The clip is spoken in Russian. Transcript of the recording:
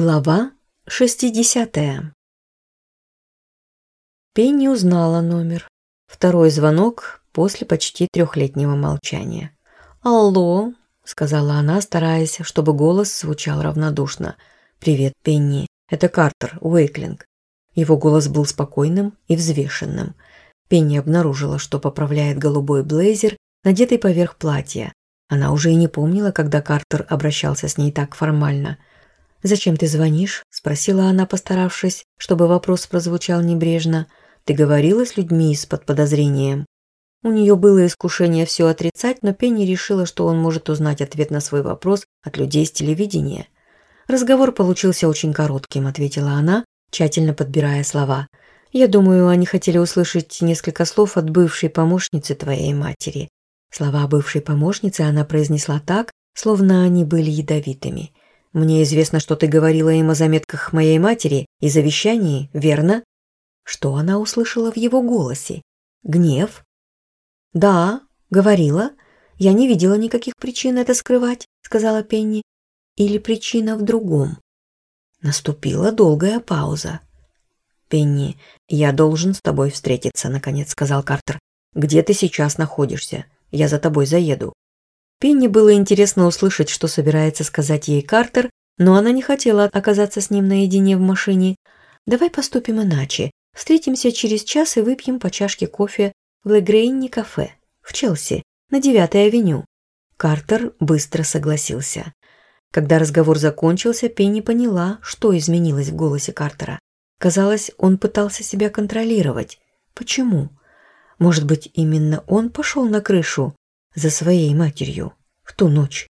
Глава 60 Пенни узнала номер. Второй звонок после почти трехлетнего молчания. «Алло», – сказала она, стараясь, чтобы голос звучал равнодушно. «Привет, Пенни. Это Картер, Уэйклинг». Его голос был спокойным и взвешенным. Пенни обнаружила, что поправляет голубой блейзер, надетый поверх платья. Она уже и не помнила, когда Картер обращался с ней так формально – «Зачем ты звонишь?» – спросила она, постаравшись, чтобы вопрос прозвучал небрежно. «Ты говорила с людьми из-под подозрением?» У нее было искушение все отрицать, но Пенни решила, что он может узнать ответ на свой вопрос от людей с телевидения. «Разговор получился очень коротким», – ответила она, тщательно подбирая слова. «Я думаю, они хотели услышать несколько слов от бывшей помощницы твоей матери». Слова бывшей помощницы она произнесла так, словно они были ядовитыми – Мне известно, что ты говорила им о заметках моей матери и завещании, верно? Что она услышала в его голосе? Гнев? Да, говорила. Я не видела никаких причин это скрывать, сказала Пенни. Или причина в другом? Наступила долгая пауза. Пенни, я должен с тобой встретиться, наконец сказал Картер. Где ты сейчас находишься? Я за тобой заеду. Пенни было интересно услышать, что собирается сказать ей Картер, но она не хотела оказаться с ним наедине в машине. «Давай поступим иначе. Встретимся через час и выпьем по чашке кофе в Легрейни кафе в Челси, на 9-й авеню». Картер быстро согласился. Когда разговор закончился, Пенни поняла, что изменилось в голосе Картера. Казалось, он пытался себя контролировать. Почему? Может быть, именно он пошел на крышу? за своей матерью в ту ночь.